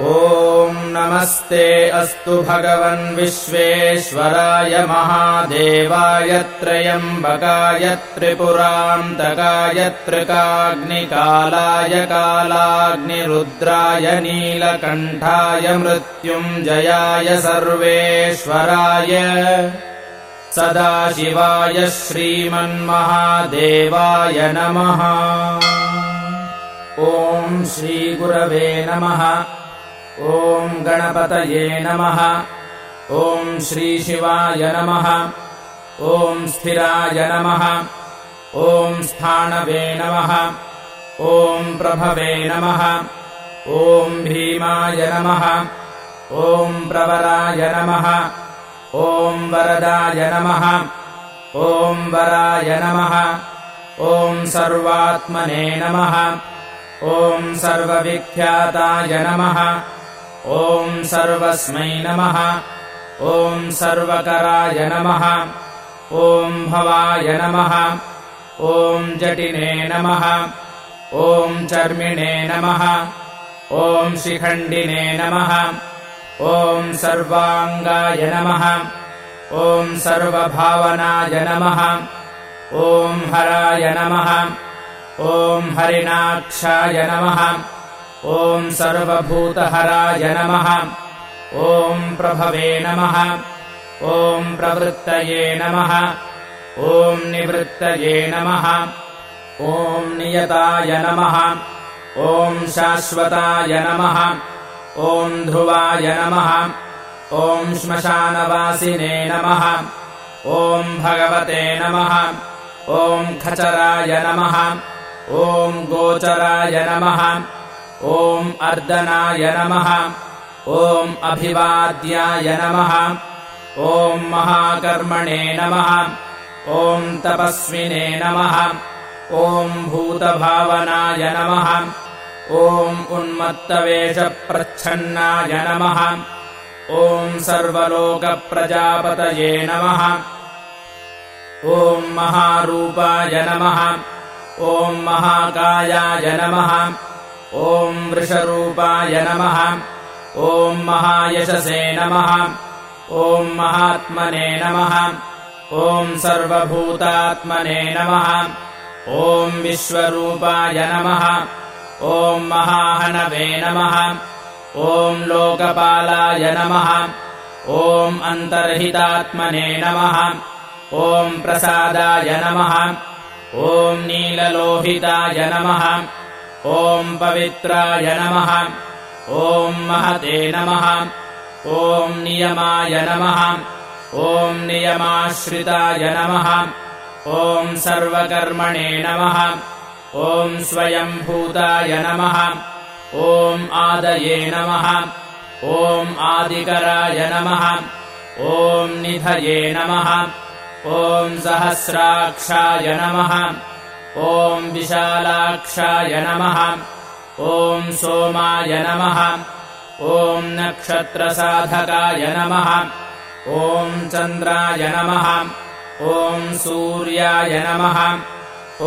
ॐ नमस्ते अस्तु भगवन् विश्वेश्वराय महादेवाय त्रयम्बकाय त्रिपुरान्तकाय त्रिकाग्निकालाय कालाग्निरुद्राय नीलकण्ठाय मृत्युञ्जयाय सर्वेश्वराय सदाशिवाय श्रीमन्महादेवाय नमः। ॐ श्रीगुरवे नमः ॐ गणपतये नमः ॐ श्रीशिवाय नमः ॐ स्थिराय नमः ॐ स्थाणवे नमः ॐ प्रभवे नमः ॐ भीमाय नमः ॐ प्रवराय नमः ॐ वरदाय नमः ॐ वराय नमः ॐ सर्वात्मने नमः ॐ सर्वविख्याताय नमः ॐ सर्वस्मै नमः। ॐ सर्वकराय नमः। ॐ भवाय नमः। ॐ जटिने नमः। ॐ चर्मिणे नमः। ॐ शिखण्डिने नमः। ॐ सर्वाङ्गाय नमः। ॐ सर्वभावनाय नमः। ॐ हराय नमः। ॐ हरिणाक्षाय नमः ॐ सर्वभूतहराय नमः ॐ प्रभवे नमः ॐ प्रवृत्तये नमः ॐ निवृत्तये नमः ॐ नियताय नमः ॐ शाश्वताय नमः ॐ ध्रुवाय नमः ॐ श्मशानवासिने नमः ॐ भगवते नमः ॐ खचराय नमः ॐ गोचराय नमः ॐ अर्दनाय नमः। ॐ अभिवाद्याय नमः। ॐ महाकर्मणे नमः। ॐ तपस्विने नमः। ॐ भूतभावनाय नमः। ॐ उन्मत्तवेषप्रच्छन्नाय नमः। ॐ सर्वलोकप्रजापतये नमः। ॐ महारूपाय नमः। ॐ महाकायाय नमः ॐ वृषरूपाय नमः। ॐ महायशसे नमः। ॐ महात्मने नमः। ॐ सर्वभूतात्मने नमः। ॐ विश्वरूपाय नमः। ॐ महाहनवे नमः। ॐ लोकपालाय नमः। ॐ अन्तर्हितात्मने नमः। ॐ प्रसादाय नमः। ॐ नीललोहिताय नमः ॐ पवित्राय नमः। ॐ महते नमः। ॐ नियमाय नमः। ॐ नियमाश्रिताय नमः। ॐ सर्वकर्मणे नमः। ॐ स्वयम्भूताय नमः। ॐ आदये नमः। ॐ आदिकराय नमः। ॐ निधये नमः। ॐ सहस्राक्षाय नमः ॐ विशालाक्षाय नमः ॐ सोमाय नमः ॐ नक्षत्रसाधकाय नमः ॐ चन्द्राय नमः ॐ सूर्याय नमः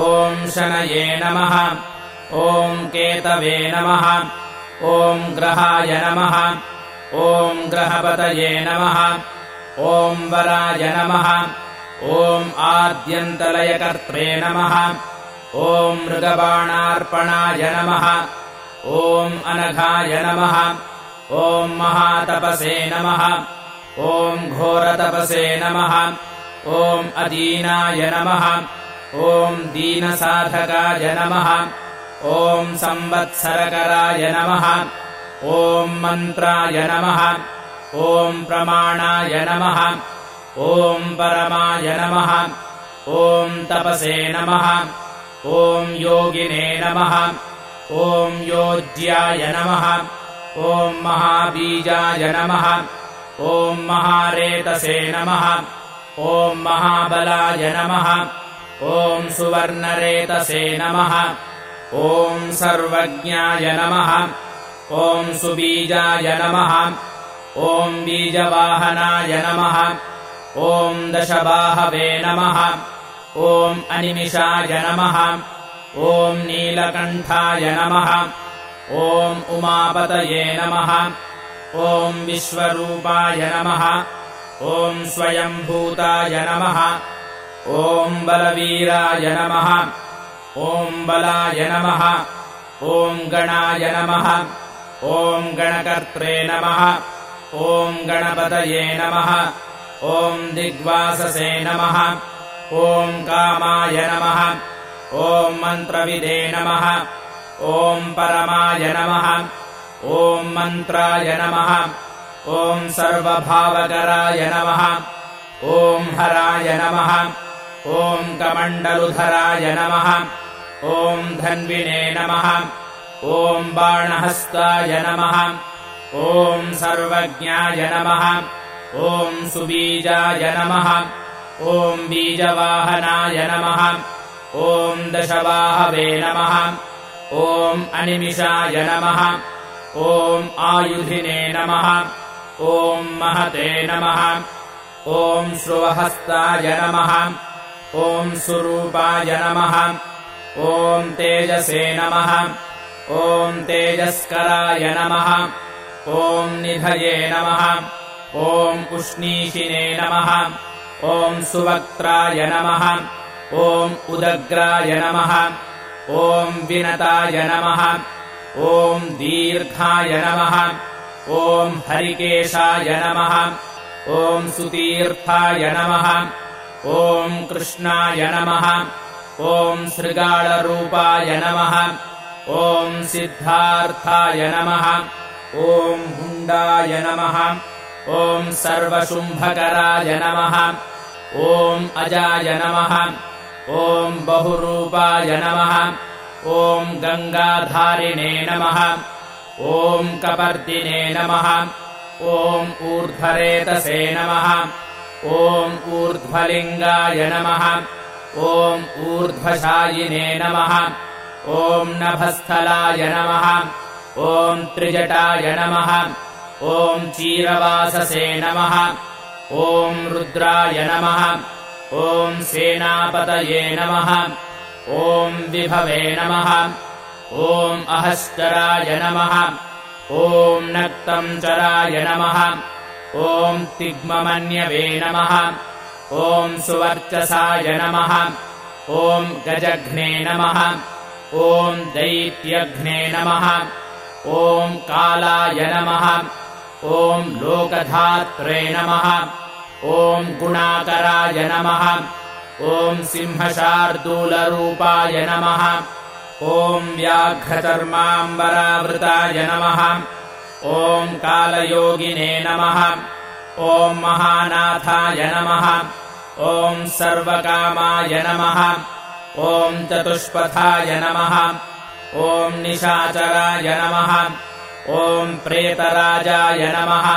ॐ शनये नमः ॐ केतवे नमः ॐ ग्रहाय नमः ॐ ग्रहपतये नमः ॐ वराय नमः ॐ आद्यन्तलयकर्त्रे नमः ॐ मृगबाणार्पणाय नमः ॐ अनघाय नमः ॐ महातपसे नमः ॐ घोरतपसे नमः ॐ अदीनाय नमः ॐ दीनसाधकाय नमः ॐ संवत्सरकराय नमः ॐ मन्त्राय नमः ॐ प्रमाणाय नमः ॐ परमाय नमः ॐ तपसे नमः ॐ योगिने नमः। ॐ योज्याय नमः। ॐ महाबीजाय नमः। ॐ महारेतसे नमः। ॐ महाबलाय नमः। ॐ सुवर्णरेतसे नमः। ॐ सर्वज्ञाय नमः। ॐ सुबीजाय नमः। ॐ बीजवाहनाय नमः। ॐ दशबाहवे नमः ॐ अनिमिषाय नमः ॐ नीलकण्ठाय नमः ॐ उमापतये नमः ॐ विश्वरूपाय नमः ॐ स्वयम्भूताय नमः ॐ बलवीराय नमः ॐ बलाय नमः ॐ गणाय नमः ॐ गणकर्त्रे नमः ॐ गणपतये नमः ॐ दिग्वाससे नमः ॐ कामाय नमः ॐ मन्त्रविदे नमः ॐ परमाय नमः ॐ मन्त्राय नमः ॐ सर्वभावकराय नमः ॐ हराय नमः ॐ कमण्डलुधराय नमः ॐ धन्विने नमः ॐ बाणहस्ताय नमः ॐ सर्वज्ञाय नमः ॐ सुबीजाय नमः ॐ बीजवाहनाय नमः ॐ दशवाहवे नमः ॐ अनिमिषाय नमः ॐ आयुधिने नमः ॐ महते नमः ॐ श्रुवहस्ताय नमः ॐ सुरूपाय नमः ॐ तेजसे नमः ॐ तेजस्कराय नमः ॐ निधये नमः ॐ उष्णीषिने नमः ॐ सुवक्त्राय नमः ॐ उदग्राय नमः ॐ विनताय नमः ॐ दीर्घाय नमः ॐ हरिकेशाय नमः ॐ सुतीर्थाय नमः ॐ कृष्णाय नमः ॐ शृगाळरूपाय नमः ॐ सिद्धार्थाय नमः ॐ हुण्डाय नमः ॐ सर्वशुम्भकराय नमः ॐ अजाय नमः। ॐ बहुरूपाय नमः। ॐ गङ्गाधारिणे नमः। ॐ कपर्दिने नमः। ॐ ऊर्ध्वरेतसे नमः। ॐ ऊर्ध्वलिङ्गाय नमः। ॐ ऊर्ध्वशायिने नमः। ॐ नभस्थलाय नमः। ॐ त्रिजटाय नमः। ॐ चीरवाससे नमः ॐ रुद्राय नमः ॐ सेनापतये नमः ॐ विभवे नमः ॐ अहश्चराय नमः ॐ नक्तम् चराय नमः ॐ तिग्ममन्यवे नमः ॐ सुवर्चसाय नमः ॐ गजघ्ने नमः ॐ दैत्यघ्ने नमः ॐ कालाय नमः ॐ लोकधात्रे नमः ॐ गुणाकराय नमः। ॐ सिंहशार्दूलरूपाय नमः। ॐ व्याघ्रचर्माम्बरावृताय नमः। ॐ कालयोगिने नमः। ॐ महानाथाय नमः। ॐ सर्वकामाय नमः। ॐ चतुष्पथाय नमः। ॐ निशाचराय नमः। ॐ प्रेतराजाय नमः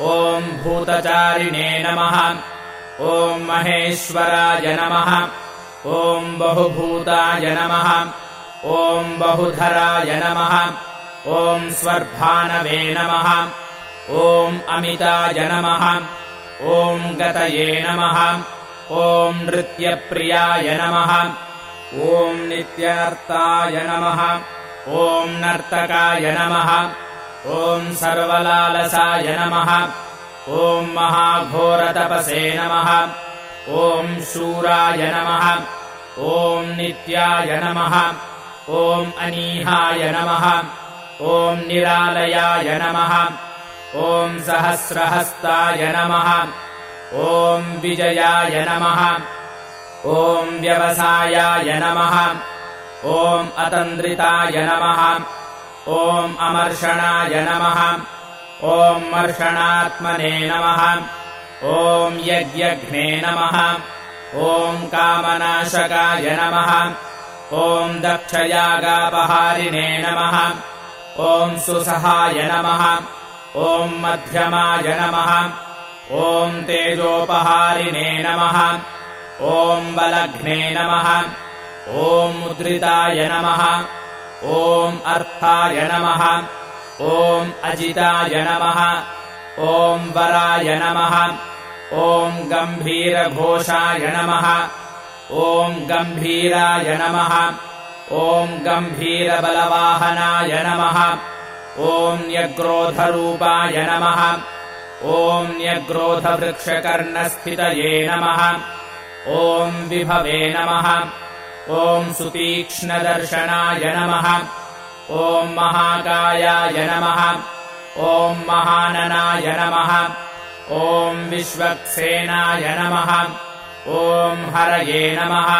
ॐ भूतचारिणे नमः। ॐ महेश्वराय नमः। ॐ बहुभूताय नमः। ॐ बहुधराय नमः। ॐ स्वर्भानवे नमः। ॐ अमिताय नमः। ॐ गतये नमः। ॐ नृत्यप्रियाय नमः। ॐ नित्यार्ताय नमः। ॐ नर्तकाय नमः ॐ सर्वलालसाय नमः। ॐ महाघोरतपसे नमः। ॐ शूराय नमः। ॐ नित्याय नमः। ॐ अनीहाय नमः। ॐ निरालयाय नमः। ॐ सहस्रहस्ताय नमः। ॐ विजयाय नमः। ॐ व्यवसायाय नमः। ॐ अतन्द्रिताय नमः ॐ अमर्षणाय नमः। ॐ मर्षणात्मने नमः। ॐ यज्ञघ्ने नमः। ॐ कामनाशकाय नमः। ॐ दक्षयागापहारिणे नमः। ॐ सुसहाय नमः। ॐ मध्यमाय नमः। ॐ तेजोपहारिणे नमः। ॐ बलघ्ने नमः। ॐ मुद्रिताय नमः ॐ अर्थाय नमः। ॐ अजिताय नमः। ॐ वराय नमः। ॐ गम्भीरघोषाय नमः। ॐ गम्भीराय नमः। ॐ गम्भीरबलवाहनाय नमः। ॐ न्यग्रोधरूपाय नमः। ॐ न्यग्रोधवृक्षकर्णस्थितये नमः। ॐ विभवे नमः ॐ सुतीक्ष्णदर्शनाय नमः। ॐ महाकायाय नमः। ॐ महाननाय नमः। ॐ विश्वक्सेनाय नमः। ॐ हरये नमः।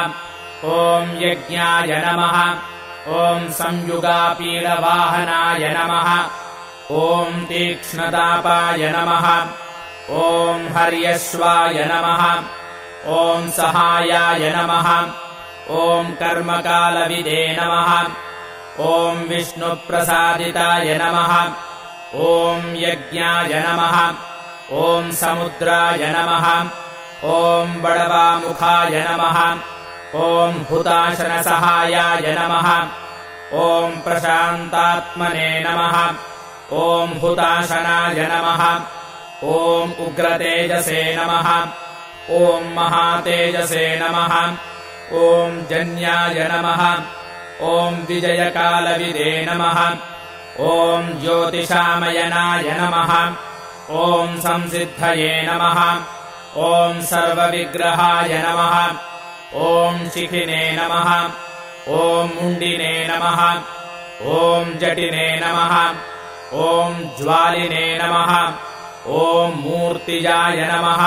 ॐ यज्ञाय नमः। ॐ संयुगापीडवाहनाय नमः। ॐ तीक्ष्णतापाय नमः। ॐ हर्यश्वाय नमः। ॐ सहायाय नमः ॐ कर्मकालविदे नमः। ॐ विष्णुप्रसादिताय नमः। ॐ यज्ञाय नमः। ॐ समुद्राय नमः। ॐ बडवामुखाय नमः। ॐ हुताशनसहायाय नमः। ॐ प्रशान्तात्मने नमः। ॐ हुताशनाय नमः। ॐ उग्रतेजसे नमः। ॐ महातेजसे नमः ॐ जन्याय नमः ॐ विजयकालविदे नमः ॐ ज्योतिषामयनाय नमः ॐ संसिद्धये नमः ॐ सर्वविग्रहाय नमः ॐ शिखिने नमः ॐ मुण्डिने नमः ॐ जटिने नमः ॐ ज्वालिने नमः ॐ मूर्तिजाय नमः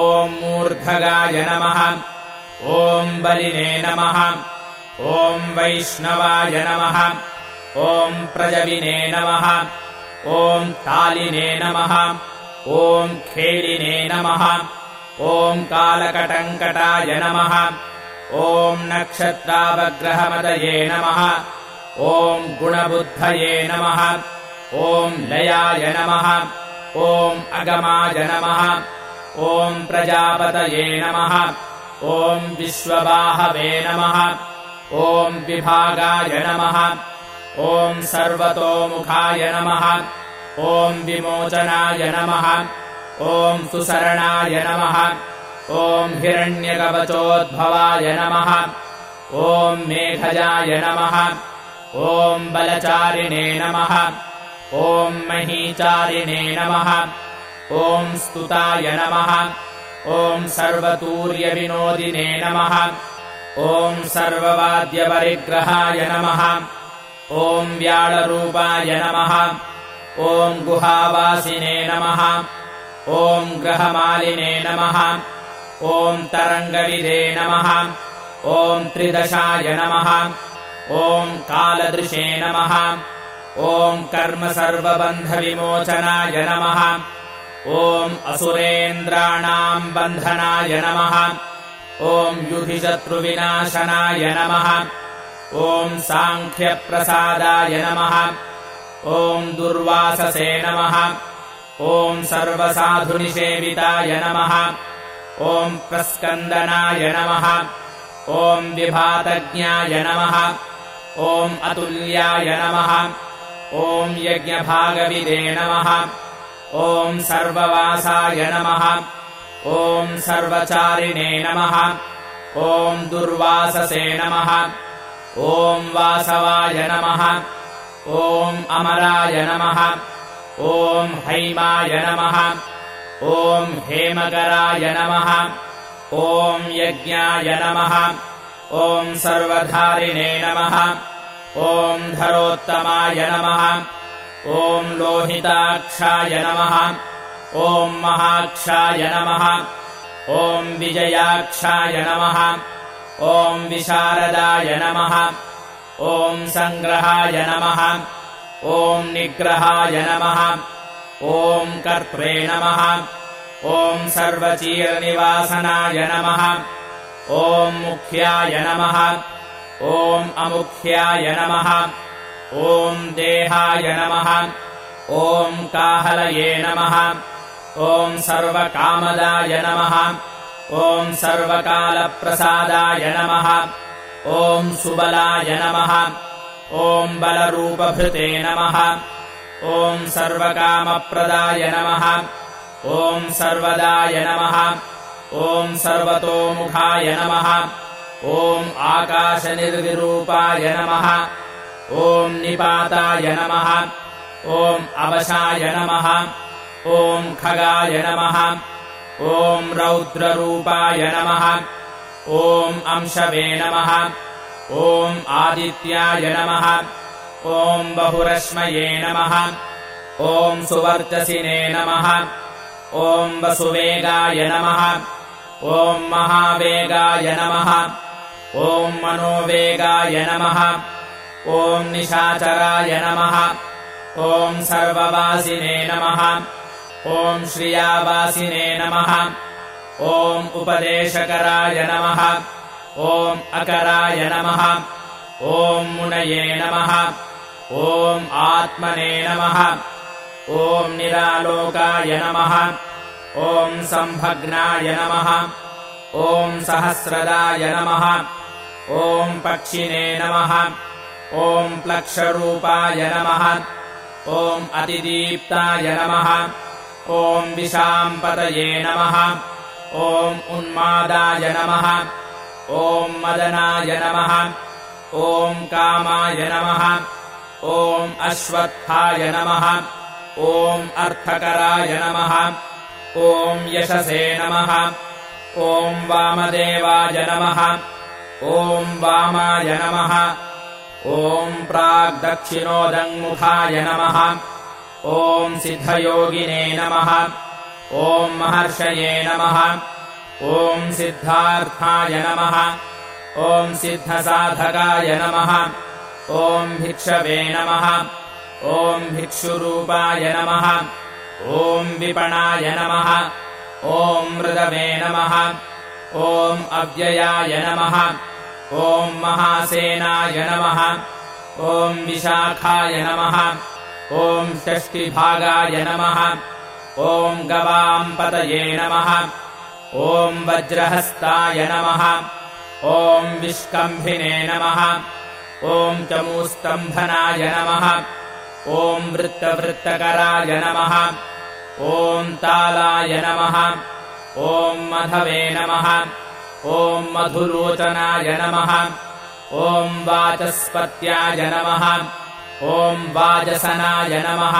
ॐ मूर्धगाय नमः ॐ बलिने नमः ॐ वैष्णवाय नमः ॐ प्रजविने नमः ॐ तालिने नमः ॐ खेलिने नमः ॐ कालकटङ्कटाय नमः ॐ नक्षत्रावग्रहमदये नमः ॐ गुणबुद्धये नमः ॐ लयाय नमः ॐ अगमाय नमः ॐ प्रजापतये नमः ॐ विश्ववाहवे नमः। ॐ विभागाय नमः। ॐ सर्वतोमुखाय नमः। ॐ विमोचनाय नमः। ॐ सुसरणाय नमः। ॐ हिरण्यकवचोद्भवाय नमः। ॐ मेघजाय नमः। ॐ बलचारिणे नमः। ॐ महीचारिणे नमः। ॐ स्तुताय नमः ॐ सर्वतूर्यविनोदिने नमः। ॐ सर्ववाद्यपरिग्रहाय नमः। ॐ व्याळरूपाय नमः। ॐ गुहावासिने नमः। ॐ ग्रहमालिने नमः। ॐ तरङ्गविदे नमः। ॐ त्रिदशाय नमः। ॐ कालदृशे नमः। ॐ कर्मसर्वबन्धविमोचनाय नमः ॐ असुरेन्द्राणाम् बन्धनाय नमः। ॐ युधिशत्रुविनाशनाय नमः। ॐ साङ्ख्यप्रसादाय नमः। ॐ दुर्वाससे नमः। ॐ सर्वसाधुनिषेविताय नमः। ॐ प्रस्कन्दनाय नमः। ॐ विभातज्ञाय नमः। ॐ अतुल्याय नमः। ॐ यज्ञभागविदे नमः ॐ सर्ववासाय नमः। ॐ सर्वचारिणे नमः। ॐ दुर्वाससे नमः। ॐ वासवाय नमः। ॐ अमराय नमः। ॐ हैमाय नमः। ॐ हेमकराय नमः। ॐ यज्ञाय नमः। ॐ सर्वधारिणे नमः। ॐ धरोत्तमाय नमः ॐ लोहिताक्षाय नमः। ॐ महाक्षाय नमः। ॐ विजयाक्षाय नमः। ॐ विशारदाय नमः। ॐ सङ्ग्रहाय नमः। ॐ निग्रहाय नमः। ॐ कर्त्रे नमः। ॐ सर्वचीरनिवासनाय नमः। ॐ मुख्याय नमः। ॐ अमुख्याय नमः ॐ देहाय नमः। ॐ काहलये नमः। ॐ सर्वकामदाय नमः। ॐ सर्वकालप्रसादाय नमः। ॐ सुबलाय नमः। ॐ बलरूपभृते नमः। ॐ सर्वकामप्रदाय नमः। ॐ सर्वदाय नमः। ॐ सर्वतोमुखाय नमः। ॐ आकाशनिर्विरूपाय नमः ॐ निपाताय नमः ॐ अवशाय नमः ॐ खगाय नमः ॐ रौद्ररूपाय नमः ॐ अंशवे नमः ॐ आदित्याय नमः ॐ बहुरश्मये नमः ॐ सुवर्चसिने नमः ॐ वसुवेगाय नमः ॐ महावेगाय नमः ॐ मनोवेगाय नमः ॐ निशाचराय नमः ॐ सर्ववासिने नमः ॐ श्रियावासिने नमः ॐ उपदेशकराय नमः ॐ अकराय नमः ॐ मुनये नमः ॐ आत्मने नमः ॐ निरालोकाय नमः ॐ सम्भग्नाय नमः ॐ सहस्रदाय नमः ॐ पक्षिणे नमः ॐ प्लक्षरूपाय नमः ॐ अतिदीप्ताय नमः ॐ विशाम्पतये नमः ॐ उन्मादाय नमः ॐ मदनाय नमः ॐ कामाय नमः ॐ अश्वत्थाय नमः ॐ अर्थकराय नमः ॐ यशसे नमः ॐ वामदेवाय नमः ॐ वामाय नमः ॐ प्राग्दक्षिणोदङ्मुखाय नमः। ॐ सिद्धयोगिने नमः। ॐ महर्षये नमः। ॐ सिद्धार्थाय नमः। ॐ सिद्धसाधकाय नमः। ॐ भिक्षवे नमः। ॐ भिक्षुरूपाय नमः। ॐ विपणाय नमः। ॐ मृदवे नमः। ॐ अव्ययाय नमः ॐ महासेनाय नमः। ॐ विशाखाय नमः। ॐ षष्टिभागाय नमः। ॐ गवाम्पतये नमः। ॐ वज्रहस्ताय नमः। ॐ विष्कम्भिने नमः। ॐ चमूस्तम्भनाय नमः। ॐ वृत्तवृत्तकराय नमः। ॐ तालाय नमः। ॐ मधवे नमः ॐ मधुलोचनाय नमः। ॐ वाचस्पत्याय नमः। ॐ वाजसनाय नमः।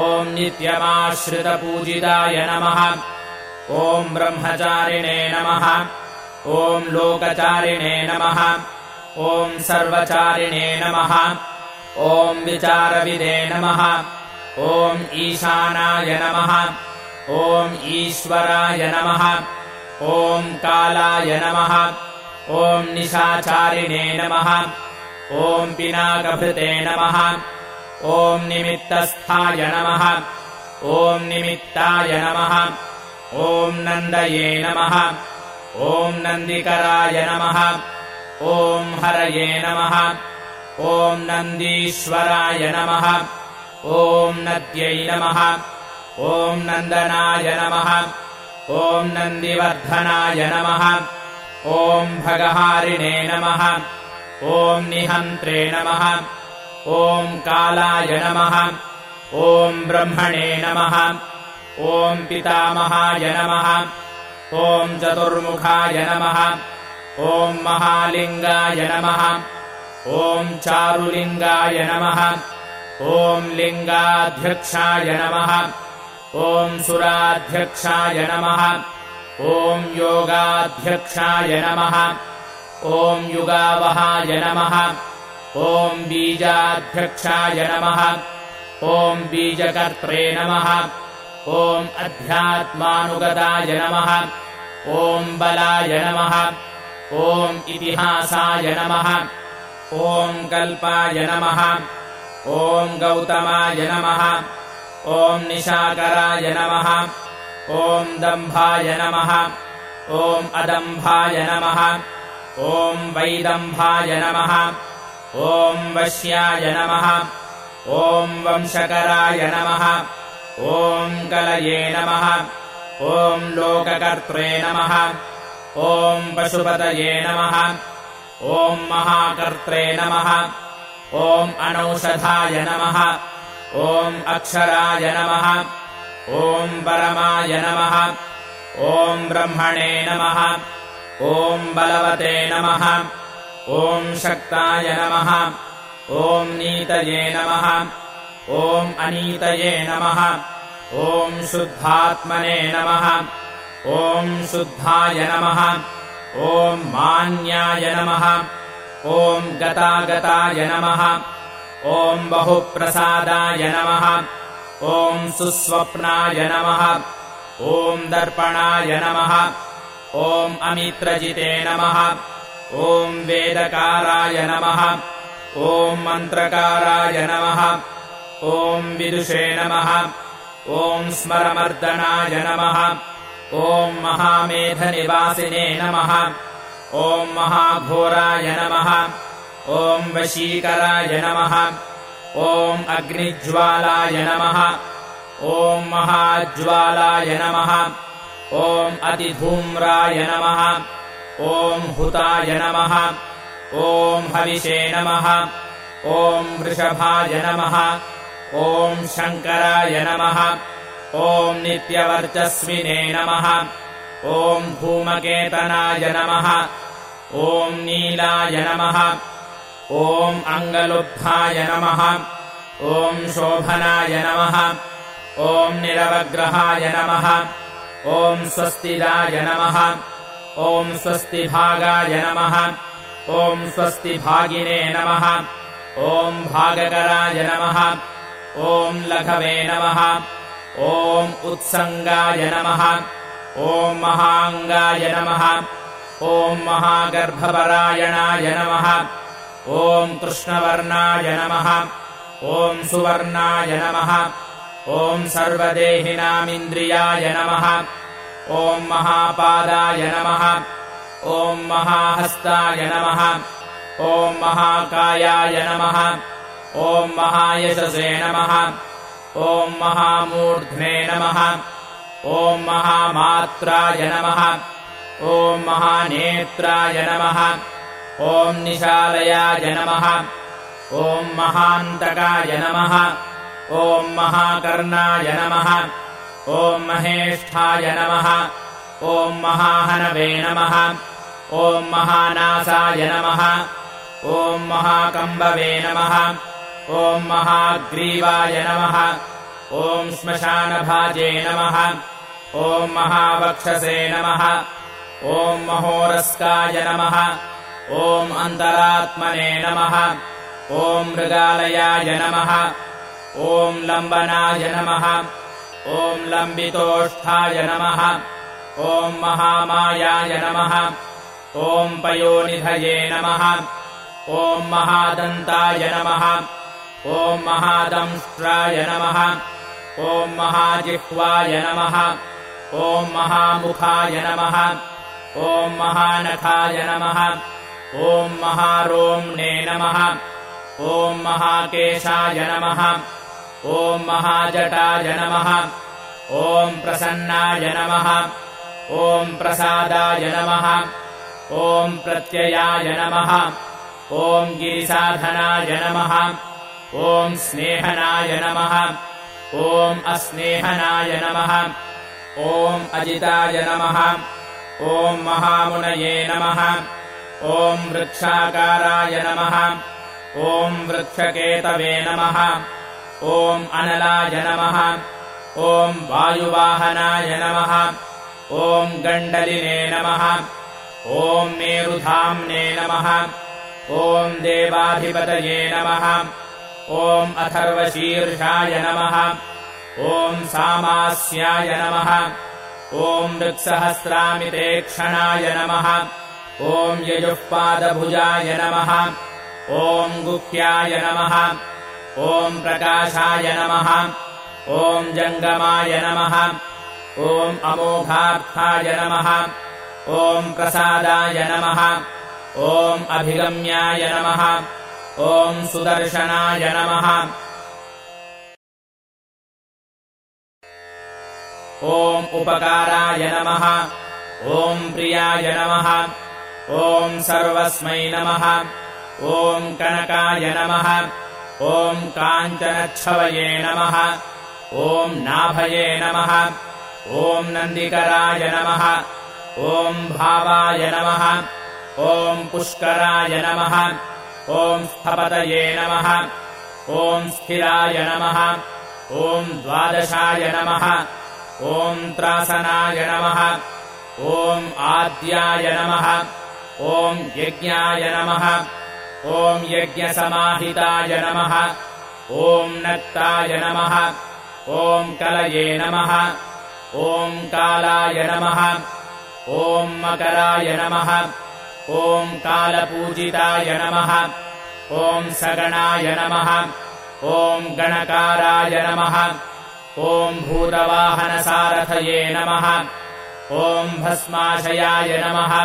ॐ नित्यमाश्रितपूजिताय नमः। ॐ ब्रह्मचारिणे नमः। ॐ लोकचारिणे नमः। ॐ सर्वचारिणे नमः। ॐ विचारविदे नमः। ॐ ईशानाय नमः। ॐ ईश्वराय नमः ॐ कालाय नमः ॐ निशाचारिणे नमः ॐ पिनाकभृते नमः ॐ निमित्तस्थाय नमः ॐ निमित्ताय नमः ॐ नन्दये नमः ॐ नन्दिकराय नमः ॐ हरये नमः ॐ नन्दीश्वराय नमः ॐ नद्यै नमः ॐ नन्दनाय नमः ॐ नन्दिवर्धनाय नमः। ॐ भगहारिणे नमः। ॐ निहन्त्रे नमः। ॐ कालाय नमः। ॐ ब्रह्मणे नमः। ॐ पितामहाय नमः। ॐ चतुर्मुखाय नमः। ॐ महालिङ्गाय नमः। ॐ चारुलिङ्गाय नमः। ॐ लिङ्गाध्यक्षाय नमः ॐ सुराध्यक्षाय नमः। ॐ योगाध्यक्षाय नमः। ॐ युगावहाय नमः। ॐ बीजाध्यक्षाय नमः। ॐ बीजकर्त्रे नमः। ॐ अध्यात्मानुगताय नमः। ॐ बलाय नमः। ॐ इतिहासाय नमः। ॐ कल्पाय नमः। ॐ गौतमाय नमः ॐ निशाकराय नमः ॐ दम्भाय नमः ॐ अदम्भाय नमः ॐ वैदम्भाय नमः ॐ वश्याय नमः ॐ वंशकराय नमः ॐ कलये नमः ॐ लोककर्त्रे नमः ॐ पशुपतये नमः ॐ महाकर्त्रे नमः ॐ अनौषधाय नमः ॐ अक्षराय नमः ॐ परमाय नमः ॐ ब्रह्मणे नमः ॐ बलवते नमः ॐ शक्ताय नमः ॐ नीतये नमः ॐ अनीतये नमः ॐ शुद्धात्मने नमः ॐ शुद्धाय नमः ॐ मान्याय नमः ॐ गतागताय नमः ॐ बहुप्रसादाय नमः। ॐ सुस्वप्नाय नमः। ॐ दर्पणाय नमः। ॐ अमित्रजिते नमः। ॐ वेदकाराय नमः। ॐ मन्त्रकाराय नमः। ॐ विदुषे नमः। ॐ स्मरमर्दनाय नमः। ॐ महामेधनिवासिने नमः। ॐ महाघोराय नमः ॐ वशीकराय नमः ॐ अग्निज्वालाय नमः ॐ महाज्वालाय नमः ॐ अतिधूम्राय नमः ॐ हुताय नमः ॐ हविषे नमः ॐ वृषभाय नमः ॐ शङ्कराय नमः ॐ नित्यवर्चस्विने नमः ॐ धूमकेतनाय नमः ॐ नीलाय नमः ॐ अङ्गलुब्धाय नमः ॐ शोभनाय नमः ॐ निरवग्रहाय नमः ॐ स्वस्तिदाय नमः ॐ स्वस्तिभागाय नमः ॐ स्वस्तिभागिने नमः ॐ भागकराय नमः ॐ लघवे नमः ॐ उत्सङ्गाय नमः ॐ महाङ्गाय नमः ॐ महागर्भपरायणाय नमः ॐ कृष्णवर्णाय नमः। ॐ सुवर्णाय नमः। ॐ सर्वदेहिनामिन्द्रियाय नमः। ॐ महापादाय नमः। ॐ महाहस्ताय नमः। ॐ महाकायाय नमः। ॐ महायशसे नमः। ॐ महामूर्ध्ने नमः। ॐ महामात्राय नमः। ॐ महानेत्राय नमः ॐ निशालयाय नमः ॐ महान्तकाय नमः ॐ महाकर्णाय नमः ॐ महेष्ठाय नमः ॐ महाहनवे नमः ॐ महानासाय नमः ॐ महाकम्बवे नमः ॐ महाग्रीवाय नमः ॐ श्मशानभाजे नमः ॐ महावक्षसे नमः ॐ महोरस्काय नमः ॐ अन्तरात्मने नमः ॐ मृगालयाय नमः ॐ लम्बनाय नमः ॐ लम्बितोष्ठाय नमः ॐ महामायाय नमः ॐ पयोनिधये नमः ॐ महादन्ताय नमः ॐ महादंष्ट्राय नमः ॐ महाजिह्वाय नमः ॐ महामुखाय नमः ॐ महानखाय नमः ॐ महारोम्णे नमः ॐ महाकेशाय नमः ॐ महाजटाय नमः ॐ प्रसन्नाय नमः ॐ प्रसादाय नमः ॐ प्रत्ययाय नमः ॐ गिरिसाधनाय नमः ॐ स्नेहनाय नमः ॐ अस्नेहनाय नमः ॐ अजिताय नमः ॐ महामुनये नमः ॐ वृक्षाकाराय नमः। ॐ वृक्षकेतवे नमः। ॐ अनलाय नमः। ॐ वायुवाहनाय नमः। ॐ गण्डलिने नमः। ॐ मेरुधाम्ने नमः। ॐ देवाधिपतये नमः। ॐ अथर्वशीर्षाय नमः। ॐ सामास्याय नमः। ॐ मृत्सहस्रामितेक्षणाय नमः ॐ यजुःपादभुजाय नमः। ॐ गुह्याय नमः। ॐ प्रकाशाय नमः। ॐ जङ्गमाय नमः। ॐ अमोघार्थाय नमः। ॐ प्रसादाय नमः। ॐ अभिगम्याय नमः। ॐ सुदर्शनाय नमः। ॐ उपकाराय नमः। ॐ प्रियाय नमः ॐ सर्वस्मै नमः ॐ कनकाय नमः ॐ काञ्चनच्छवये नमः ॐ नाभये नमः ॐ नन्दिकराय नमः ॐ भावाय नमः ॐ पुष्कराय नमः ॐ स्थपतये नमः ॐ स्थिराय नमः ॐ द्वादशाय नमः ॐ त्रासनाय नमः ॐ आद्याय नमः ॐ यज्ञाय नमः ॐ यज्ञसमाहिताय नमः ॐ नक्ताय नमः ॐ कलये नमः ॐ कालाय नमः ॐ मकराय नमः ॐ कालपूजिताय नमः ॐ सगणाय नमः ॐ गणकाराय नमः ॐ भूतवाहनसारथये नमः ॐ भस्माशयाय नमः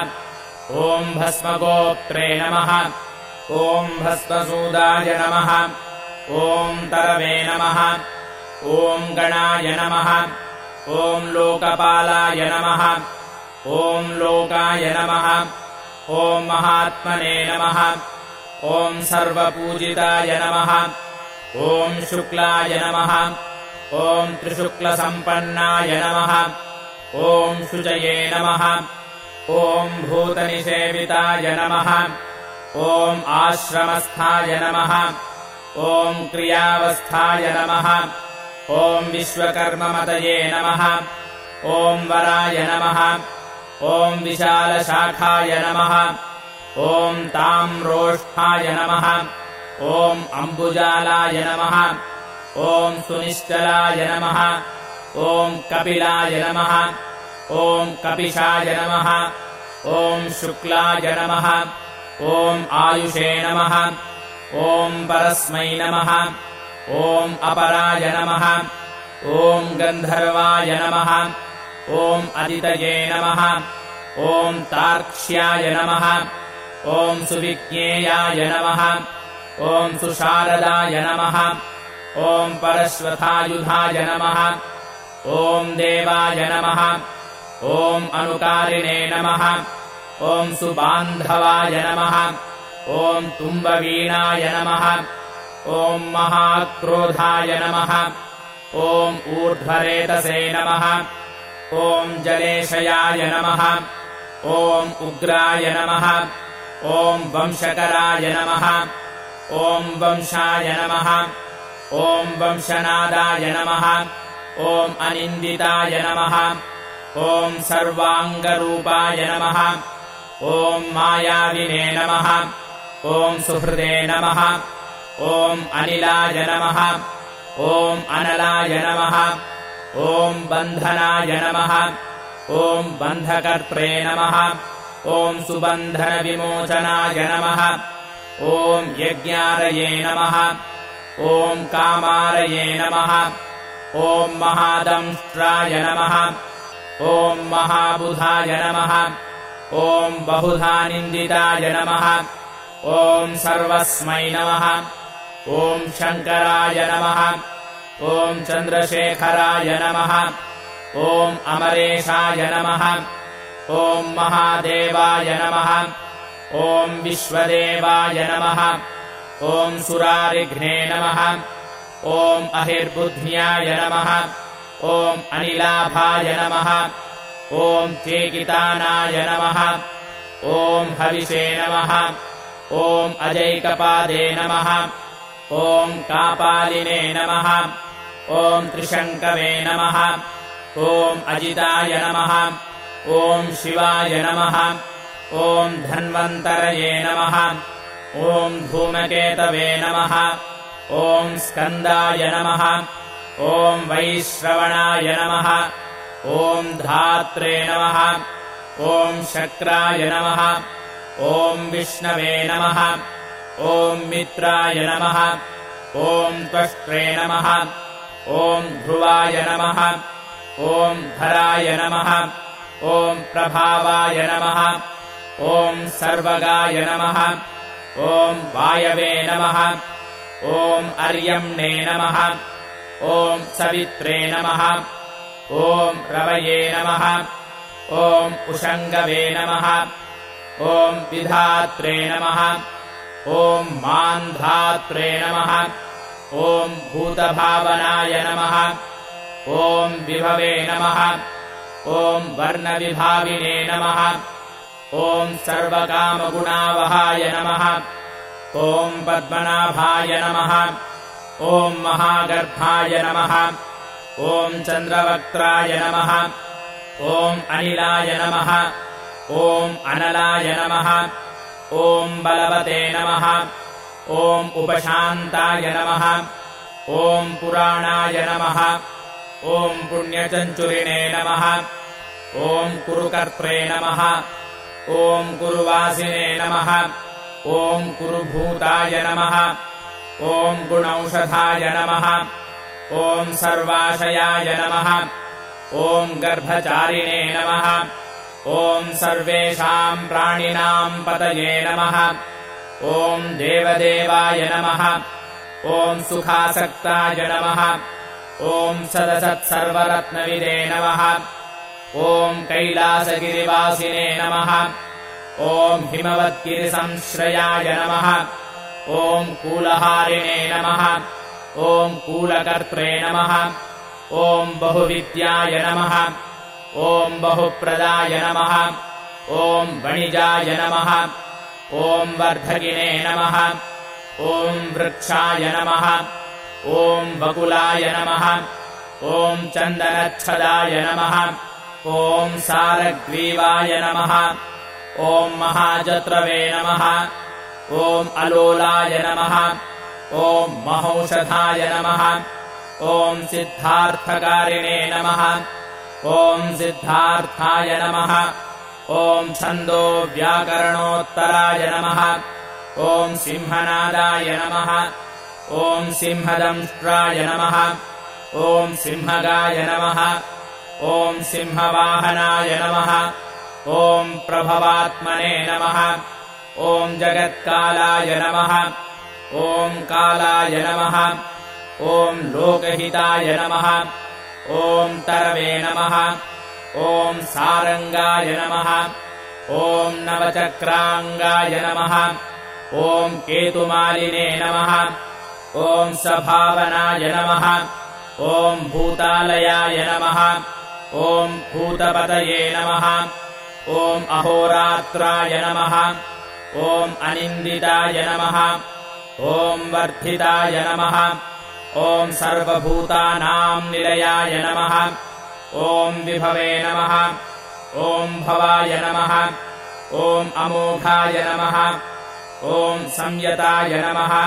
ॐ भस्मगोप्त्रे नमः ॐ भस्मसूदाय नमः ॐ तरवे नमः ॐ गणाय नमः ॐ लोकपालाय नमः ॐ लोकाय नमः ॐ महात्मने नमः ॐ सर्वपूजिताय नमः ॐ शुक्लाय नमः ॐ त्रिशुक्लसम्पन्नाय नमः ॐ शुचये नमः ॐ भूतनिषेविताय नमः। ॐ आश्रमस्थाय नमः। ॐ क्रियावस्थाय नमः। ॐ विश्वकर्ममतये नमः। ॐ वराय नमः। ॐ विशालशाखाय नमः। ॐ ताम्रोष्ठाय नमः। ॐ अम्बुजालाय नमः। ॐ सुनिश्चलाय नमः। ॐ कपिलाय नमः ॐ कपिशाय नमः ॐ शुक्लाय नमः ॐ आयुषे नमः ॐ परस्मै नमः ॐ अपराय नमः ॐ गन्धर्वाय नमः ॐ अदितये नमः ॐ तार्क्ष्याय नमः ॐ सुविज्ञेयाय नमः ॐ सुशारदाय नमः ॐ परश्वथायुधाय नमः ॐ देवाय नमः ॐ अनुकारिणे नमः ॐ सुबान्धवाय नमः ॐ तुम्बवीणाय नमः ॐ महाक्रोधाय नमः ॐ ऊर्ध्वरेतसे नमः ॐ जलेशयाय नमः ॐ उग्राय नमः ॐ वंशकराय नमः ॐ वंशाय नमः ॐ वंशनादाय नमः ॐ अनिन्दिताय नमः ॐ सर्वाङ्गरूपाय नमः ॐ मायाविने नमः ॐ सुहृदे नमः ॐ अनिलाय नमः ॐ अनलाय नमः ॐ बन्धनाय नमः ॐ बन्धकर्त्रे नमः ॐ सुबन्धनविमोचनाय नमः ॐ यज्ञारये नमः ॐ कामारये नमः ॐ महादंष्ट्राय नमः ॐ महाबुधाय नमः। ॐ बहुधानिन्दिताय नमः। ॐ सर्वस्मै नमः। ॐ शङ्कराय नमः। ॐ चन्द्रशेखराय नमः। ॐ अमरेशाय नमः। ॐ महादेवाय नमः। ॐ विश्वदेवाय नमः। ॐ सुरारिघ्ने नमः। ॐ अहिर्बुध्न्याय नमः ॐ अनिलाभाय नमः ॐ चेकितानाय नमः ॐ हविषे नमः ॐ अजैकपादे नमः ॐ कापालिने नमः ॐ त्रिशङ्कवे नमः ॐ अजिताय नमः ॐ शिवाय नमः ॐ धन्वन्तरये नमः ॐ धूमकेतवे नमः ॐ स्कन्दाय नमः ॐ वैश्रवणाय नमः ॐ धात्रे नमः ॐ शक्राय नमः ॐ विष्णवे नमः ॐ मित्राय नमः ॐ त्वष्ट्रे नमः ॐ ध्रुवाय नमः ॐ धराय नमः ॐ प्रभावाय नमः ॐ सर्वगाय नमः ॐ वायवे नमः ॐ अर्यम्णे नमः ॐ सवित्रे नमः। ॐ रवये नमः। ॐ उषङ्गवे नमः। ॐ विधात्रे नमः। ॐ मान्धात्रे नमः। ॐ भूतभावनाय नमः। ॐ विभवे नमः। ॐ वर्णविभाविने नमः। ॐ सर्वकामगुणावहाय नमः। ॐ पद्मनाभाय नमः ॐ महागर्भाय नमः ॐ चन्द्रवक्त्राय नमः ॐ अनिलाय नमः ॐ अनलाय नमः ॐ बलवते नमः ॐ उपशान्ताय नमः ॐ पुराणाय नमः ॐ पुण्यचञ्चुरिणे नमः ॐ कुरुकर्त्रे नमः ॐ कुरुवासिने नमः ॐ कुरुभूताय नमः ॐ गुणौषधाय नमः। ॐ सर्वाशयाय नमः। ॐ गर्भचारिणे नमः। ॐ सर्वेषाम् प्राणिनाम् पतये नमः। ॐ देवदेवाय नमः। ॐ सुखासक्ताय नमः। ॐ सदसत्सर्वरत्नविदे नमः। ॐ कैलासगिरिवासिने नमः। ॐ हिमवद्गिरिसंश्रयाय नमः ॐ कूलहारिणे नमः ॐ कूलकर्त्रे नमः ॐ बहुविद्याय नमः ॐ बहुप्रदाय नमः ॐ वणिजाय नमः ॐ वर्धगिने नमः ॐ वृक्षाय नमः ॐ बकुलाय नमः ॐ चन्दनच्छदाय नमः ॐ सारग्रीवाय नमः ॐ महाजत्रवे नमः ॐ अलोलाय नमः। ॐ महौषधाय नमः। ॐ सिद्धार्थकारिणे नमः। ॐ सिद्धार्थाय नमः। ॐ छन्दो व्याकरणोत्तराय नमः। ॐ सिंहनादाय नमः। ॐ सिंहदंष्ट्राय नमः। ॐ सिंहगाय नमः। ॐ सिंहवाहनाय नमः। ॐ प्रभवात्मने नमः ॐ जगत्कालाय नमः ॐ कालाय नमः ॐ लोकहिताय नमः ॐ तरवे नमः ॐ सारङ्गाय नमः ॐ नवचक्राङ्गाय नमः ॐ केतुमालिने नमः ॐ सभावनाय नमः ॐ भूतालयाय नमः ॐ भूतपतये नमः ॐ अहोरात्राय नमः ॐ अनिन्दिताय नमः ॐ वर्धिताय नमः ॐ सर्वभूतानाम् निलयाय नमः ॐ विभवे नमः ॐ भवाय नमः ॐ अमोघाय नमः ॐ संयताय नमः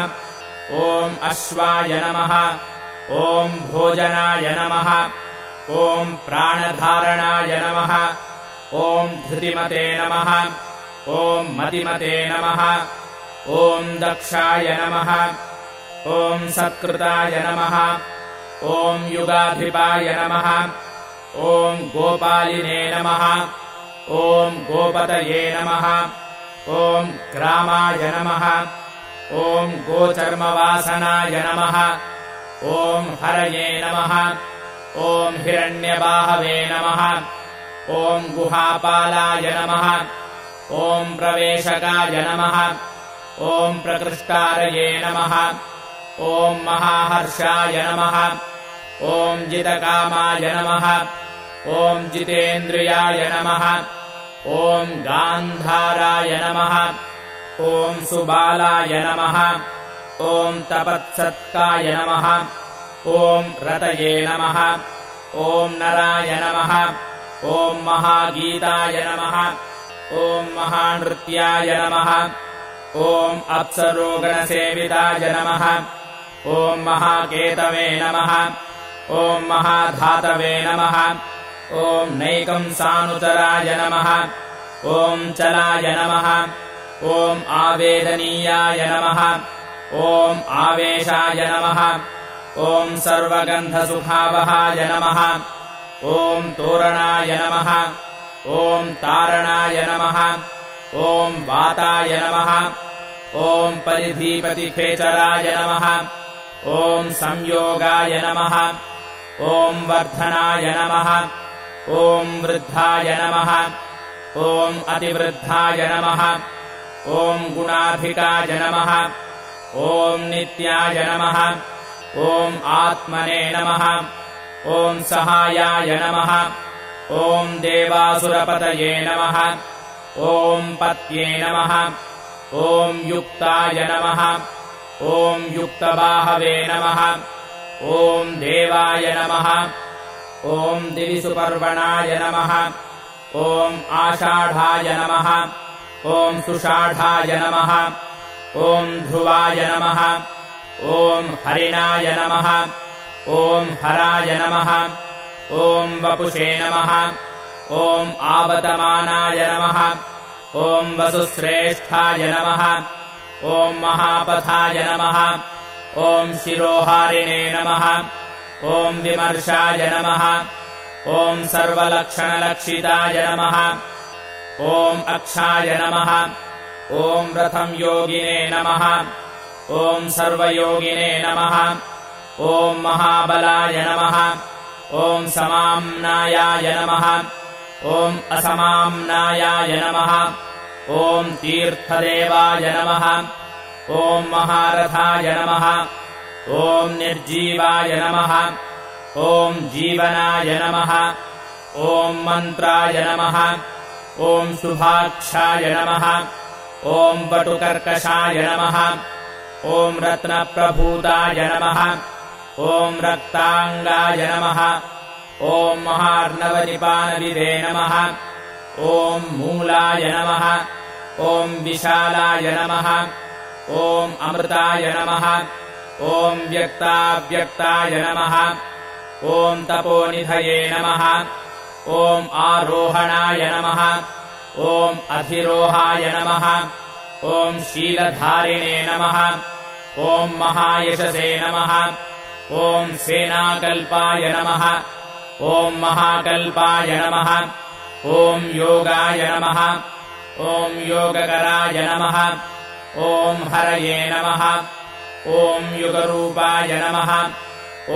ॐ अश्वाय नमः ॐ भोजनाय नमः ॐ प्राणधारणाय नमः ॐ धृतिमते नमः ॐ मतिमते नमः ॐ दक्षाय नमः ॐ सत्कृताय नमः ॐ युगाधिपाय नमः ॐ गोपालिने नमः ॐ गोपतये नमः ॐ ग्रामाय नमः ॐ गोचर्मवासनाय नमः ॐ हरये नमः ॐ हिरण्यबाहवे नमः ॐ गुहापालाय नमः ॐ प्रवेशकाय नमः ॐ प्रकृष्टारये नमः ॐ महाहर्षाय नमः ॐ जितकामाय नमः ॐ जितेन्द्रियाय नमः ॐ गान्धाराय नमः ॐ सुबालाय नमः ॐ तपत्सत्काय नमः ॐ रतये नमः ॐ नराय नमः ॐ महागीताय नमः ॐ महानृत्याय नमः। ॐ अप्सरोगणसेविताय नमः। ॐ महाकेतवे नमः। ॐ महाधातवे नमः। ॐ नैकम् सानुचराय नमः। ॐ चलाय नमः। ॐ आवेदनीयाय नमः। ॐ आवेशाय नमः। ॐ सर्वगन्धसुखावहाय नमः। ॐ तोरणाय नमः ॐ तारणाय नमः ॐ वाताय नमः ॐ परिधीपतिखेचराय नमः ॐ संयोगाय नमः ॐ वर्धनाय नमः ॐ वृद्धाय नमः ॐ अतिवृद्धाय नमः ॐ गुणाधिकाय नमः ॐ नित्याय नमः ॐ आत्मने नमः ॐ सहायाय नमः ॐ देवासुरपतये नमः ॐ पत्ये नमः ॐ युक्ताय नमः ॐ युक्तबाहवे नमः ॐ देवाय नमः ॐ दिविसुपर्वणाय नमः ॐ आषाढाय नमः ॐ सुषाढाय नमः ॐ ध्रुवाय नमः ॐ हरिणाय नमः ॐ हराय नमः ॐ वपुषे नमः ॐ आवतमानाय नमः ॐ वसुश्रेष्ठाय नमः ॐ महापथाय नमः ॐ शिरोहारिणे नमः ॐ विमर्शाय नमः ॐ सर्वलक्षणलक्षिताय नमः ॐ अक्षाय नमः ॐ रथम् योगिने नमः ॐ सर्वयोगिने नमः ॐ महाबलाय नमः ॐ समाम्नायाय नमः। ॐ असमाम्नायाय नमः। ॐ तीर्थदेवाय नमः। ॐ महारथाय नमः। ॐ निर्जीवाय नमः। ॐ जीवनाय नमः। ॐ मन्त्राय नमः। ॐ शुभाक्षाय नमः। ॐ वटुकर्कषाय नमः। ॐ रत्नप्रभूताय नमः ॐ रक्ताङ्गाय नमः ॐ महार्णवनिपानविदे नमः ॐ मूलाय नमः ॐ विशालाय नमः ॐ अमृताय नमः ॐ व्यक्ताव्यक्ताय नमः ॐ तपोनिधये नमः ॐ आरोहणाय नमः ॐ अधिरोहाय नमः ॐ शीलधारिणे नमः ॐ महायशसे नमः ॐ सेनाकल्पाय नमः ॐ महाकल्पाय नमः ॐ योगाय नमः ॐ योगकराय नमः ॐ हरये नमः ॐ युगरूपाय नमः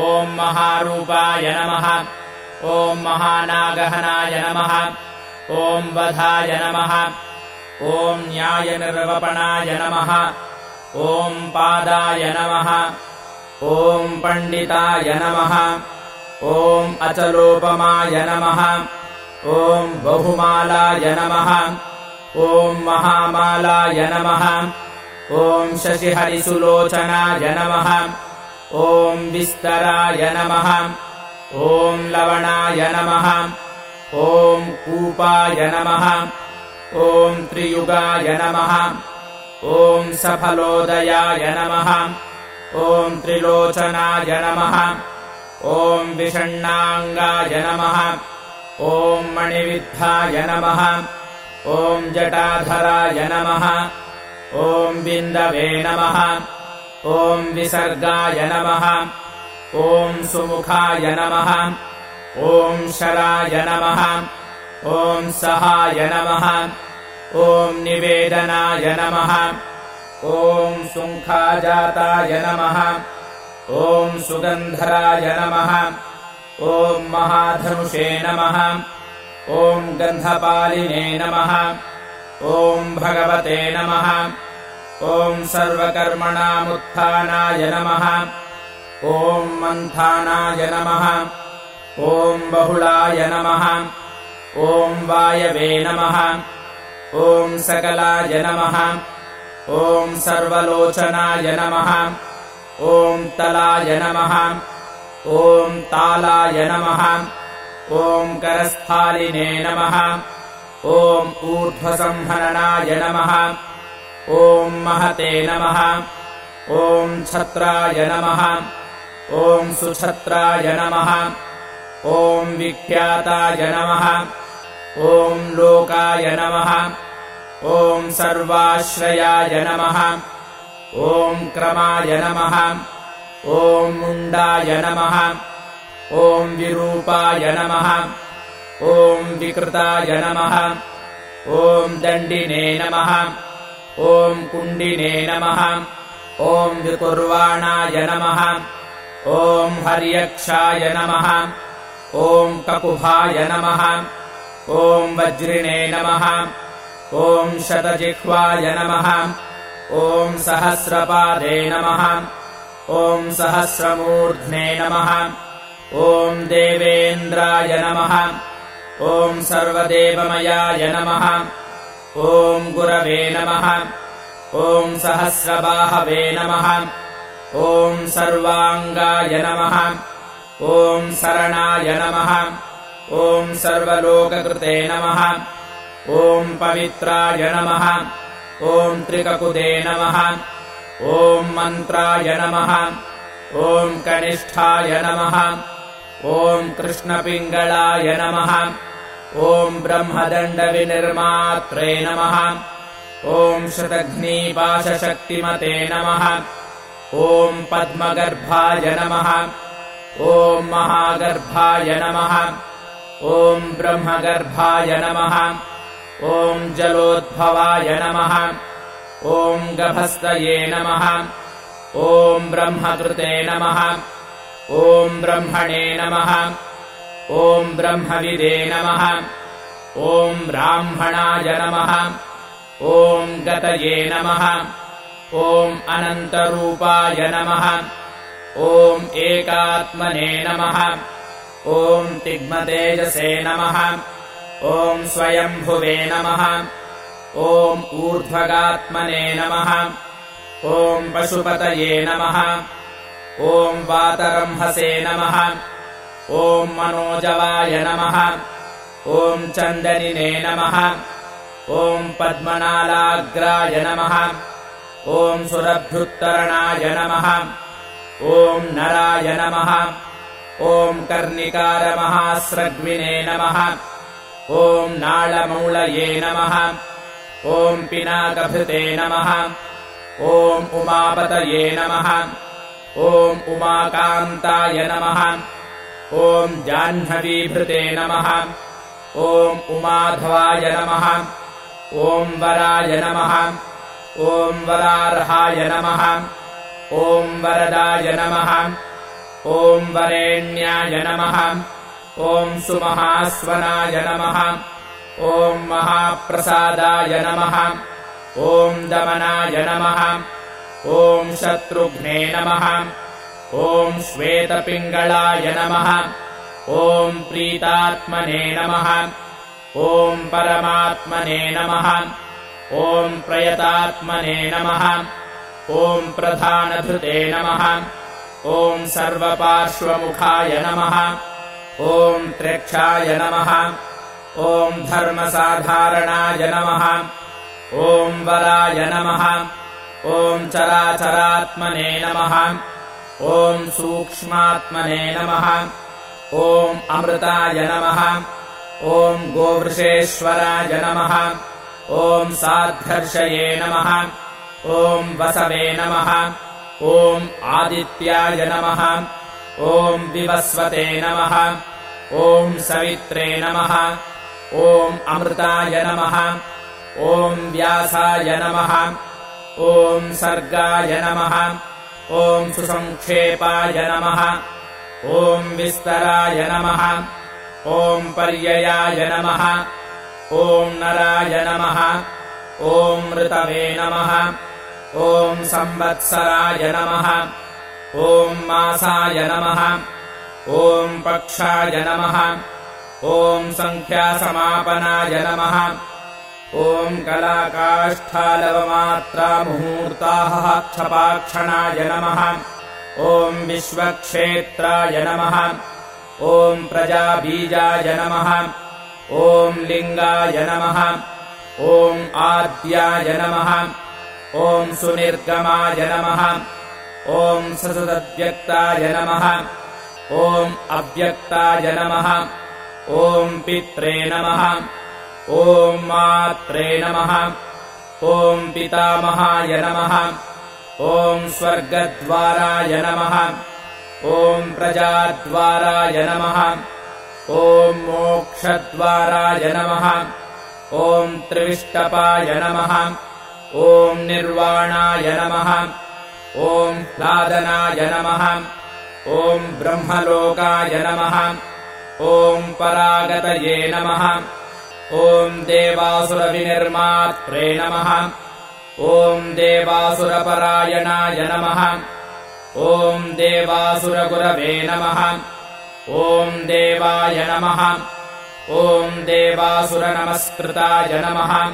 ॐ महारूपाय नमः ॐ महानागहनाय नमः ॐ वधाय नमः ॐ न्यायनिर्वपणाय नमः ॐ पादाय नमः ॐ पण्डिताय नमः। ॐ अचलोपमाय नमः। ॐ बहुमालाय नमः। ॐ महामालाय नमः। ॐ शशिहरिसुलोचनाय नमः। ॐ विस्तराय नमः। ॐ लवणाय नमः। ॐ कूपाय नमः। ॐ त्रियुगाय नमः। ॐ सफलोदयाय नमः ॐ त्रिलोचनाय नमः। ॐ विषण्णाङ्गाय नमः। ॐ मणिविद्धाय नमः। ॐ जटाधराय नमः। ॐ बिन्दवे नमः। ॐ विसर्गाय नमः। ॐ सुमुखाय नमः। ॐ शराय नमः। ॐ सहाय नमः। ॐ निवेदनाय नमः ॐ सुङ्खाजाताय नमः। ॐ सुगन्धराय नमः। ॐ महाधनुषे नमः। ॐ गन्धपालिने नमः। ॐ भगवते नमः। ॐ सर्वकर्मणामुत्थानाय नमः। ॐ मन्थानाय नमः। ॐ बहुलाय नमः। ॐ वायवे नमः। ॐ सकलाय नमः ॐ सर्वलोचनाय नमः। ॐ तलाय नमः। ॐ तालाय नमः। ॐ करस्थालिने नमः। ॐ ऊर्ध्वसंहरणाय नमः। ॐ महते नमः। ॐ छत्राय नमः। ॐ सुछत्राय नमः। ॐ विख्याताय नमः। ॐ लोकाय नमः ॐ सर्वाश्रयाय नमः ॐ क्रमाय नमः ॐ मुण्डाय नमः ॐ विरूपाय नमः ॐ विकृताय नमः ॐ दण्डिने नमः ॐ कुण्डिने नमः ॐ विकुर्वाणाय नमः ॐ हर्यक्षाय नमः ॐ ककुभाय नमः ॐ वज्रिणे नमः ॐ शतजिह्वाय नमः। ॐ सहस्रपादे नमः। ॐ सहस्रमूर्ध्ने नमः। ॐ देवेन्द्राय नमः। ॐ सर्वदेवमयाय नमः। ॐ गुरवे नमः। ॐ सहस्रबाहवे नमः। ॐ सर्वाङ्गाय नमः। ॐ शरणाय नमः। ॐ सर्वलोककृते नमः ॐ पवित्राय नमः। ॐ त्रिककुदे नमः। ॐ मन्त्राय नमः। ॐ कनिष्ठाय नमः। ॐ कृष्णपिङ्गलाय नमः। ॐ ब्रह्मदण्डविनिर्मात्रे नमः। ॐ शतघ्नीपाशशक्तिमते नमः। ॐ पद्मगर्भाय नमः। ॐ महागर्भाय नमः। ॐ ब्रह्मगर्भाय नमः ॐ जलोद्भवाय नमः। ॐ गभस्तये नमः। ॐ ब्रह्मकृते नमः। ॐ ब्रह्मणे नमः। ॐ ब्रह्मविदे नमः। ॐ ब्राह्मणाय नमः। ॐ गतये नमः। ॐ अनन्तरूपाय नमः। ॐ एकात्मने नमः। ॐ तिग्मतेजसे नमः ॐ स्वयम्भुवे नमः। ॐ ऊर्ध्वगात्मने नमः। ॐ पशुपतये नमः। ॐ वातरंहसे नमः। ॐ मनोजवाय नमः। ॐ चन्दनिने नमः। ॐ पद्मनालाग्राय नमः। ॐ सुरभ्युत्तरणाय नमः। ॐ नराय नमः। ॐ कर्णिकारमहास्रग्विने नमः ॐ नाळमौळये नमः। ॐ पिनाकभृते नमः। ॐ उमापतये नमः। ॐ उमाकान्ताय नमः। ॐ जाह्नवीभृते नमः। ॐ उमाधवाय नमः। ॐ वराय नमः। ॐ वरार्हाय नमः। ॐ वरदाय नमः। ॐ वरेण्याय नमः ॐ सुमहास्वनाय नमः। ॐ महाप्रसादाय नमः। ॐ दमनाय नमः। ॐ शत्रुघ्ने नमः। ॐ श्वेतपिङ्गळाय नमः। ॐ प्रीतात्मने नमः। ॐ परमात्मने नमः। ॐ प्रयतात्मने नमः। ॐ प्रधानधृते नमः। ॐ सर्वपार्श्वमुखाय नमः ॐ त्र्यक्षाय नमः। ॐ धर्मसाधारणाय नमः। ॐ वराय नमः। ॐ चराचरात्मने नमः। ॐ सूक्ष्मात्मने नमः। ॐ अमृताय नमः। ॐ गोवृषेश्वराय नमः। ॐ साद्धर्षये नमः। ॐ वसवे नमः। ॐ आदित्याय नमः ॐ विवस्वते नमः ॐ सवित्रे नमः ॐ अमृताय नमः ॐ व्यासाय नमः ॐ सर्गाय नमः ॐ सुसङ्क्षेपाय नमः ॐ विस्तराय नमः ॐ पर्ययाय नमः ॐ नराय नमः ॐ ऋतवे नमः ॐ संवत्सराय नमः ॐ मासाय नमः। ॐ पक्षाय नमः। ॐ सङ्ख्यासमापनाय नमः। ॐ कलाकाष्ठालवमात्रामुहूर्ताः क्षपाक्षणाय नमः। ॐ विश्वक्षेत्राय नमः। ॐ प्रजाबीजाय नमः। ॐ लिङ्गाय नमः। ॐ आद्याय नमः। ॐ सुनिर्गमाय नमः ॐ ससदव्यक्ताय नमः। ॐ अव्यक्ताय नमः। ॐ पित्रे नमः। ॐ मात्रे नमः। ॐ पितामहाय नमः। ॐ स्वर्गद्वाराय नमः। ॐ प्रजाद्वाराय नमः। ॐ मोक्षद्वाराय नमः। ॐ त्रिविष्टपाय नमः। ॐ निर्वाणाय नमः ॐ लादनाय नमः। ॐ ब्रह्मलोकाय नमः। ॐ परागतये नमः। ॐ देवासुरविनिर्मात्रे नमः। ॐ देवासुरपरायणाय नमः। ॐ देवासुरगुरवे नमः। ॐ देवाय नमः। ॐ देवासुरनमस्कृताय नमः।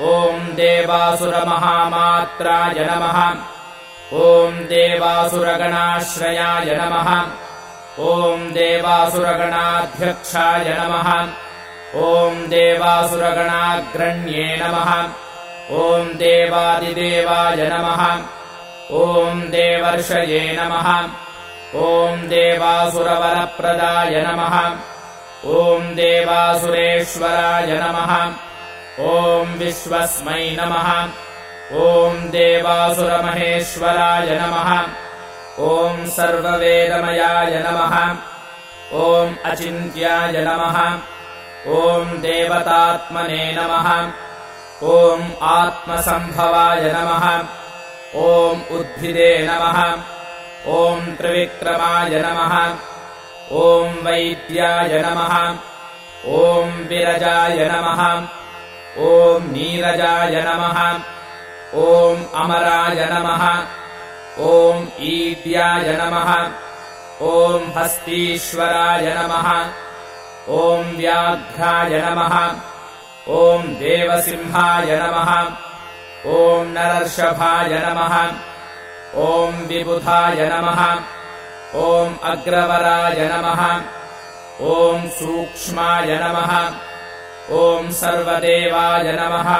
ॐ देवासुरमहामात्राय नमः ॐ देवासुरगणाश्रयाय नमः। ॐ देवासुरगणाध्यक्षाय नमः। ॐ देवासुरगणाग्रण्ये नमः। ॐ देवादिदेवाय नमः। ॐ देवर्षये नमः। ॐ देवासुरवरप्रदाय नमः। ॐ देवासुरेश्वराय नमः। ॐ विश्वस्मै नमः ॐ देवासुरमहेश्वराय नमः। ॐ सर्ववेदमयाय नमः। ॐ अचिन्त्याय नमः। ॐ देवतात्मने नमः। ॐ आत्मसम्भवाय नमः। ॐ उद्भिदे नमः। ॐ त्रिविक्रमाय नमः। ॐ वैद्याय नमः। ॐ विरजाय नमः। ॐ नीरजाय नमः ॐ अमराय नमः। ॐ ईड्याय नमः। ॐ हस्तीश्वराय नमः। ॐ व्याघ्राय नमः। ॐ देवसिंहाय नमः। ॐ नरर्षभाय नमः। ॐ विबुधाय नमः। ॐ अग्रवराय नमः। ॐ सूक्ष्माय नमः। ॐ सर्वदेवाय नमः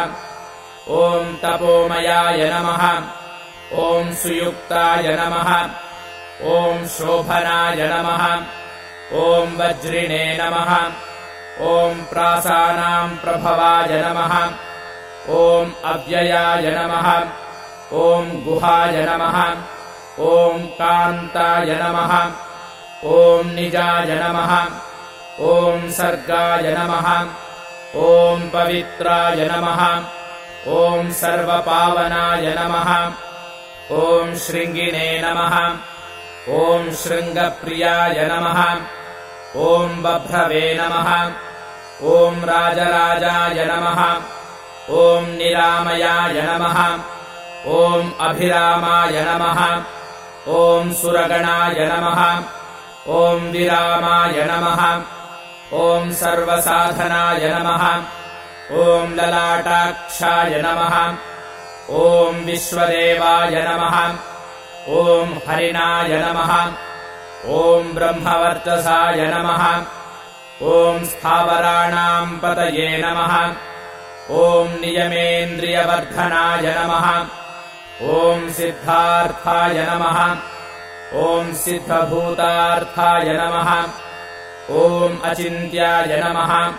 ॐ तपोमयाय नमः ॐ सुयुक्ताय नमः ॐ शोभनाय नमः ॐ वज्रिणे नमः ॐ प्रासानाम् प्रभवाय नमः ॐ अव्ययाय नमः ॐ गुहाय नमः ॐ कान्ताय नमः ॐ निजाय नमः ॐ सर्गाय नमः ॐ पवित्राय नमः ॐ सर्वपावनाय नमः। ॐ शृङ्गिणे नमः। ॐ शृङ्गप्रियाय नमः। ॐ बभ्रवे नमः। ॐ राजराजाय नमः। ॐ निरामयाय नमः। ॐ अभिरामाय नमः। ॐ सुरगणाय नमः। ॐ विरामाय नमः। ॐ सर्वसाधनाय नमः ॐ ललाटाक्षाय नमः। ॐ विश्वदेवाय नमः। ॐ हरिणाय नमः। ॐ ब्रह्मवर्चसाय नमः। ॐ स्थावराणाम् पतये नमः। ॐ नियमेन्द्रियवर्धनाय नमः। ॐ सिद्धार्थाय नमः। ॐ सिद्धभूतार्थाय नमः। ॐ अचिन्त्याय नमः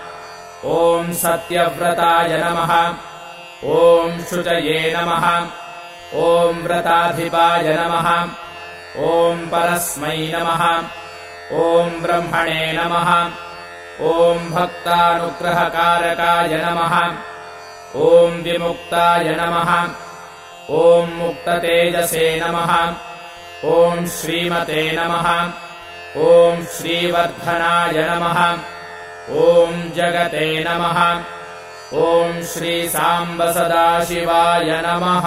ॐ सत्यव्रताय नमः। ॐ शुचये नमः। ॐ व्रताधिपाय नमः। ॐ परस्मै नमः। ॐ ब्रह्मणे नमः। ॐ भक्तानुग्रहकारकाय नमः। ॐ विमुक्ताय नमः। ॐ मुक्ततेजसे नमः। ॐ श्रीमते नमः। ॐ श्रीवर्धनाय नमः ॐ जगते नमः। ॐ श्रीसाम्ब सदाशिवाय नमः